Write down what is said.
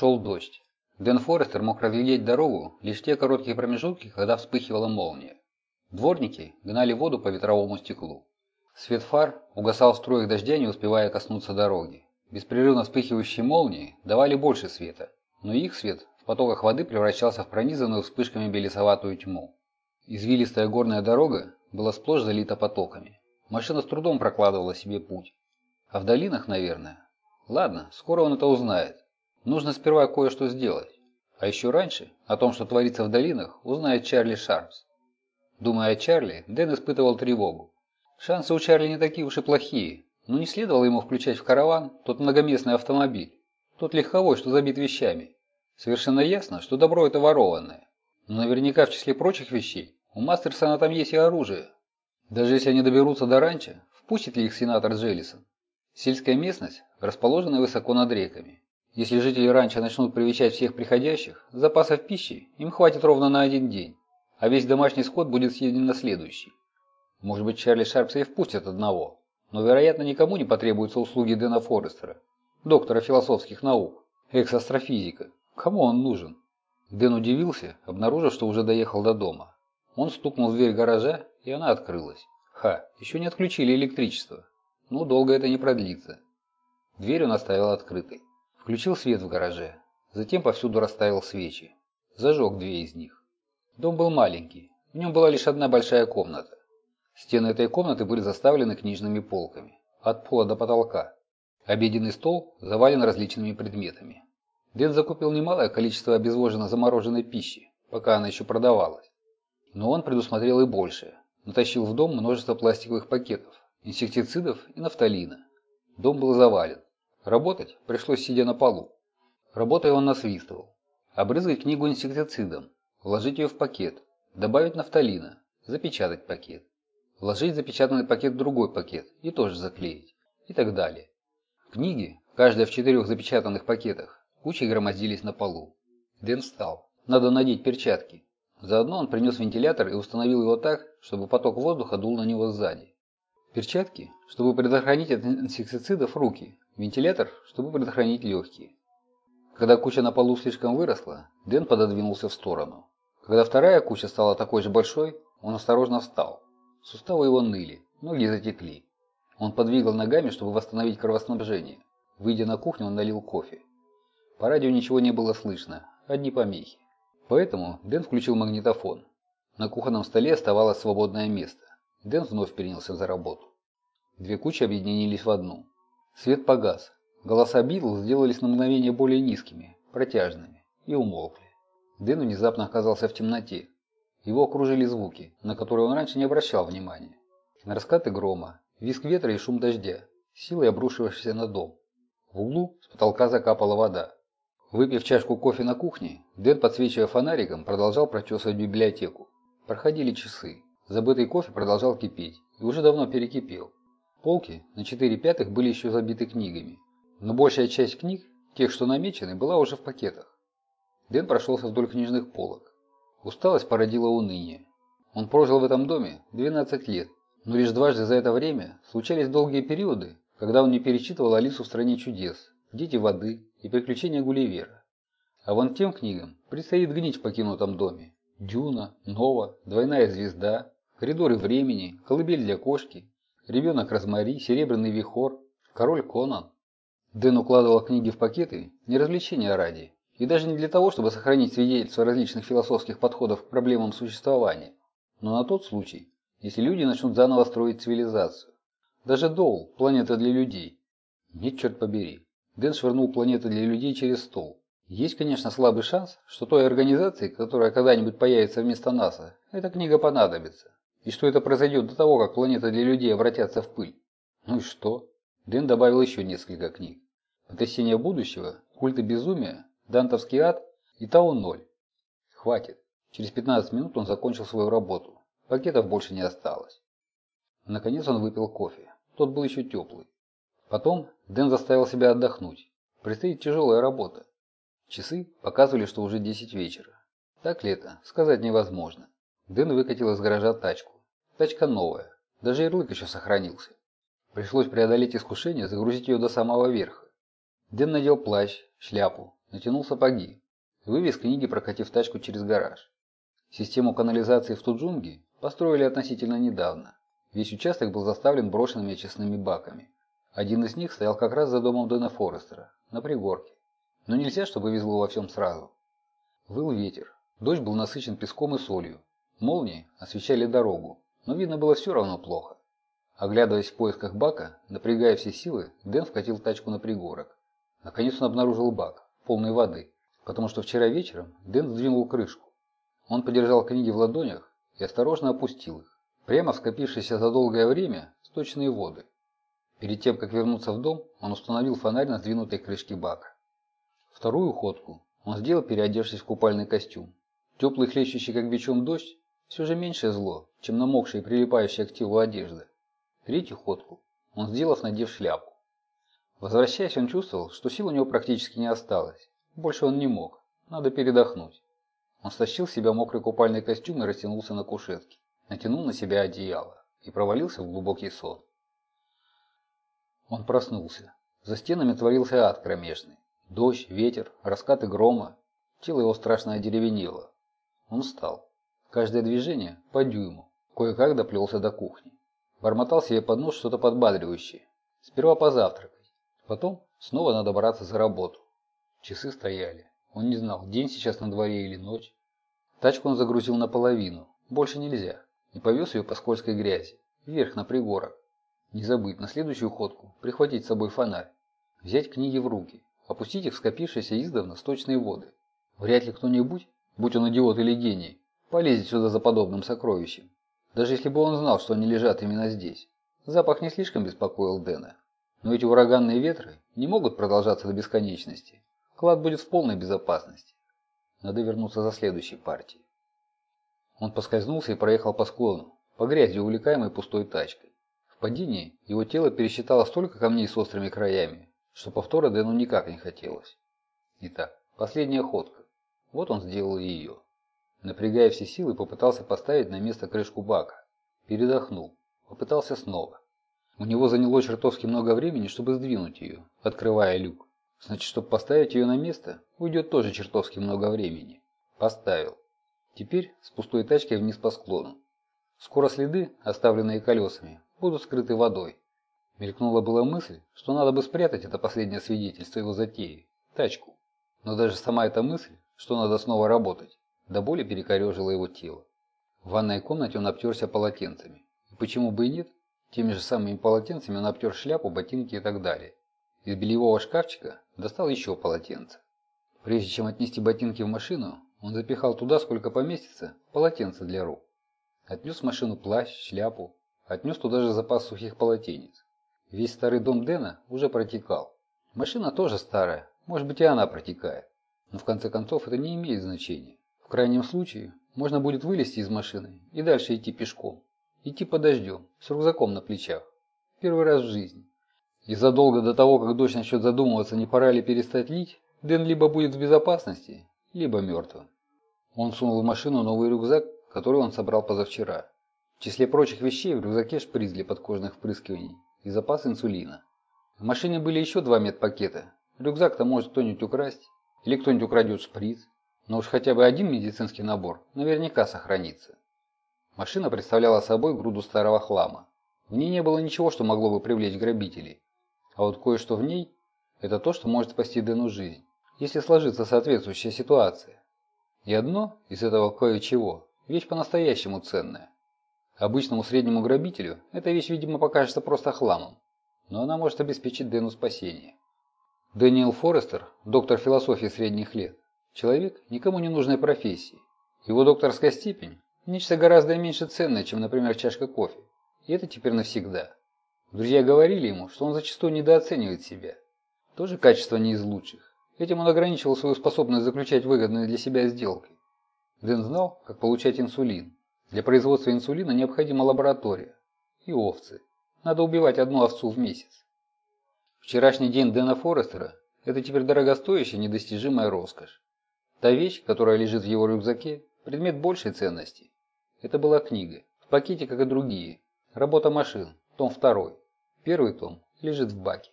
Шел дождь. Дэн Форестер мог разглядеть дорогу лишь те короткие промежутки, когда вспыхивала молния. Дворники гнали воду по ветровому стеклу. Свет фар угасал в струях дождя, не успевая коснуться дороги. Беспрерывно вспыхивающие молнии давали больше света, но их свет в потоках воды превращался в пронизанную вспышками белесоватую тьму. Извилистая горная дорога была сплошь залита потоками. Машина с трудом прокладывала себе путь. А в долинах, наверное. Ладно, скоро он это узнает. Нужно сперва кое-что сделать. А еще раньше о том, что творится в долинах, узнает Чарли Шарпс. Думая о Чарли, Дэн испытывал тревогу. Шансы у Чарли не такие уж и плохие, но не следовало ему включать в караван тот многоместный автомобиль, тот легковой, что забит вещами. Совершенно ясно, что добро это ворованное. Но наверняка в числе прочих вещей у Мастерсона там есть и оружие. Даже если они доберутся до ранчо, впустит ли их сенатор Джеллисон? Сельская местность расположена высоко над реками. Если жители ранчо начнут привечать всех приходящих, запасов пищи им хватит ровно на один день, а весь домашний скот будет съеден на следующий. Может быть, Чарли Шарпса и впустят одного, но, вероятно, никому не потребуются услуги Дэна Форестера, доктора философских наук, экс-астрофизика. Кому он нужен? Дэн удивился, обнаружив, что уже доехал до дома. Он стукнул в дверь гаража, и она открылась. Ха, еще не отключили электричество. Ну, долго это не продлится. Дверь он оставил открытой. Включил свет в гараже. Затем повсюду расставил свечи. Зажег две из них. Дом был маленький. В нем была лишь одна большая комната. Стены этой комнаты были заставлены книжными полками. От пола до потолка. Обеденный стол завален различными предметами. Дэн закупил немалое количество обезвоженно замороженной пищи, пока она еще продавалась. Но он предусмотрел и большее. Натащил в дом множество пластиковых пакетов, инсектицидов и нафталина. Дом был завален. Работать пришлось сидя на полу. Работая он насвистывал. Обрызгать книгу инсектицидом, вложить ее в пакет, добавить нафталина, запечатать пакет. Вложить запечатанный пакет в другой пакет и тоже заклеить. И так далее. Книги, каждая в четырех запечатанных пакетах, кучей громоздились на полу. Дэн встал. Надо надеть перчатки. Заодно он принес вентилятор и установил его так, чтобы поток воздуха дул на него сзади. Перчатки, чтобы предохранить от инсектицидов руки. Вентилятор, чтобы предохранить легкие. Когда куча на полу слишком выросла, Дэн пододвинулся в сторону. Когда вторая куча стала такой же большой, он осторожно встал. Суставы его ныли, ноги затекли. Он подвигал ногами, чтобы восстановить кровоснабжение. Выйдя на кухню, он налил кофе. По радио ничего не было слышно, одни помехи. Поэтому Дэн включил магнитофон. На кухонном столе оставалось свободное место. Дэн вновь перенялся за работу. Две кучи объединились в одну. Свет погас. Голоса Битлз сделались на мгновение более низкими, протяжными, и умолкли. Дэн внезапно оказался в темноте. Его окружили звуки, на которые он раньше не обращал внимания. Раскаты грома, визг ветра и шум дождя, силой обрушивавшийся на дом. В углу с потолка закапала вода. Выпив чашку кофе на кухне, Дэн, подсвечивая фонариком, продолжал прочесывать библиотеку. Проходили часы. Забытый кофе продолжал кипеть и уже давно перекипел. Полки на 4 пятых были еще забиты книгами. Но большая часть книг, тех, что намечены, была уже в пакетах. Дэн прошелся вдоль книжных полок. Усталость породила уныние. Он прожил в этом доме 12 лет, но лишь дважды за это время случались долгие периоды, когда он не перечитывал Алису в «Стране чудес», «Дети воды» и «Приключения Гулливера». А вон тем книгам предстоит гнить в покинутом доме. «Дюна», «Нова», «Двойная звезда», «Коридоры времени», «Колыбель для кошки», «Ребенок Розмари», «Серебряный вихор», «Король Конан». Дэн укладывал книги в пакеты не развлечения ради, и даже не для того, чтобы сохранить свидетельства различных философских подходов к проблемам существования, но на тот случай, если люди начнут заново строить цивилизацию. Даже Доул – планета для людей. Нет, черт побери. Дэн швырнул планеты для людей через стол. Есть, конечно, слабый шанс, что той организации, которая когда-нибудь появится вместо НАСА, эта книга понадобится. И что это произойдет до того, как планеты для людей обратятся в пыль. Ну и что? Дэн добавил еще несколько книг. Потрясение будущего, культы безумия, Дантовский ад и Тау-0. Хватит. Через 15 минут он закончил свою работу. Пакетов больше не осталось. Наконец он выпил кофе. Тот был еще теплый. Потом Дэн заставил себя отдохнуть. Предстоит тяжелая работа. Часы показывали, что уже 10 вечера. Так ли это? Сказать невозможно. Дэн выкатил из гаража тачку. Тачка новая. Даже ярлык еще сохранился. Пришлось преодолеть искушение загрузить ее до самого верха. Дэн надел плащ, шляпу, натянул сапоги. Вывез книги, прокатив тачку через гараж. Систему канализации в Туджунге построили относительно недавно. Весь участок был заставлен брошенными очистными баками. Один из них стоял как раз за домом Дэна Форестера, на пригорке. Но нельзя, чтобы везло во всем сразу. Выл ветер. Дождь был насыщен песком и солью. Молнии освещали дорогу, но видно было все равно плохо. Оглядываясь в поисках бака, напрягая все силы, Дэн вкатил тачку на пригорок. Наконец он обнаружил бак, полный воды, потому что вчера вечером Дэн сдвинул крышку. Он подержал книги в ладонях и осторожно опустил их. Прямо скопившиеся за долгое время сточные воды. Перед тем, как вернуться в дом, он установил фонарь на сдвинутой крышке бака. Вторую ходку он сделал, переодевшись в купальный костюм. Теплый хлещущий как бичом дождь все же меньшее зло, чем намокшая и прилипающая к телу одежда. Третью ходку он сделав, надев шляпу. Возвращаясь, он чувствовал, что сил у него практически не осталось. Больше он не мог. Надо передохнуть. Он стащил с себя мокрый купальный костюм и растянулся на кушетке. Натянул на себя одеяло и провалился в глубокий сон. Он проснулся. За стенами творился ад кромешный. Дождь, ветер, раскаты грома. Тело его страшно одеревенело. Он встал. Каждое движение по дюйму. Кое-как доплелся до кухни. Бормотал себе под нос что-то подбадривающее. Сперва позавтракать. Потом снова надо браться за работу. Часы стояли. Он не знал, день сейчас на дворе или ночь. Тачку он загрузил наполовину. Больше нельзя. И повез ее по скользкой грязи. Вверх на пригорок. Не забыть на следующую ходку прихватить с собой фонарь. Взять книги в руки опустить их в скопившиеся издавна сточные воды. Вряд ли кто-нибудь, будь он идиот или гений, полезет сюда за подобным сокровищем. Даже если бы он знал, что они лежат именно здесь. Запах не слишком беспокоил Дэна. Но эти ураганные ветры не могут продолжаться до бесконечности. Клад будет в полной безопасности. Надо вернуться за следующей партией. Он поскользнулся и проехал по склону, по грязи, увлекаемой пустой тачкой. В падении его тело пересчитало столько камней с острыми краями, что повтора Дэну никак не хотелось. Итак, последняя ходка. Вот он сделал ее. Напрягая все силы, попытался поставить на место крышку бака. Передохнул. Попытался снова. У него заняло чертовски много времени, чтобы сдвинуть ее, открывая люк. Значит, чтобы поставить ее на место, уйдет тоже чертовски много времени. Поставил. Теперь с пустой тачкой вниз по склону. Скоро следы, оставленные колесами, будут скрыты водой. Мелькнула была мысль, что надо бы спрятать это последнее свидетельство его затеи – тачку. Но даже сама эта мысль, что надо снова работать, до боли перекорежила его тело. В ванной комнате он обтерся полотенцами. И почему бы и нет, теми же самыми полотенцами он обтер шляпу, ботинки и так далее. Из бельевого шкафчика достал еще полотенце. Прежде чем отнести ботинки в машину, он запихал туда, сколько поместится, полотенце для рук. Отнес в машину плащ, шляпу, отнес туда же запас сухих полотенец. Весь старый дом Дэна уже протекал. Машина тоже старая, может быть и она протекает. Но в конце концов это не имеет значения. Крайнем случае, можно будет вылезти из машины и дальше идти пешком. Идти по дождем, с рюкзаком на плечах. Первый раз в жизни. И задолго до того, как дождь начнет задумываться, не пора ли перестать лить, Дэн либо будет в безопасности, либо мертвым. Он сунул в машину новый рюкзак, который он собрал позавчера. В числе прочих вещей в рюкзаке шприц для подкожных впрыскиваний и запас инсулина. В машине были еще два медпакета. Рюкзак-то может кто-нибудь украсть, или кто-нибудь украдет шприц. Но уж хотя бы один медицинский набор наверняка сохранится. Машина представляла собой груду старого хлама. В ней не было ничего, что могло бы привлечь грабителей. А вот кое-что в ней – это то, что может спасти Дэну жизнь, если сложится соответствующая ситуация. И одно из этого кое-чего – вещь по-настоящему ценная. Обычному среднему грабителю эта вещь, видимо, покажется просто хламом, но она может обеспечить Дэну спасение. Дэниел Форестер, доктор философии средних лет, человек никому не нужной профессии. Его докторская степень – нечто гораздо меньше ценное, чем, например, чашка кофе. И это теперь навсегда. Друзья говорили ему, что он зачастую недооценивает себя. Тоже качество не из лучших. Этим он ограничивал свою способность заключать выгодные для себя сделки. Дэн знал, как получать инсулин, для производства инсулина необходима лаборатория. И овцы. Надо убивать одну овцу в месяц. Вчерашний день Дэна Форестера – это теперь дорогостоящая недостижимая роскошь. Та вещь, которая лежит в его рюкзаке, предмет большей ценности. Это была книга, в пакете, как и другие. Работа машин, том второй. Первый том лежит в баке.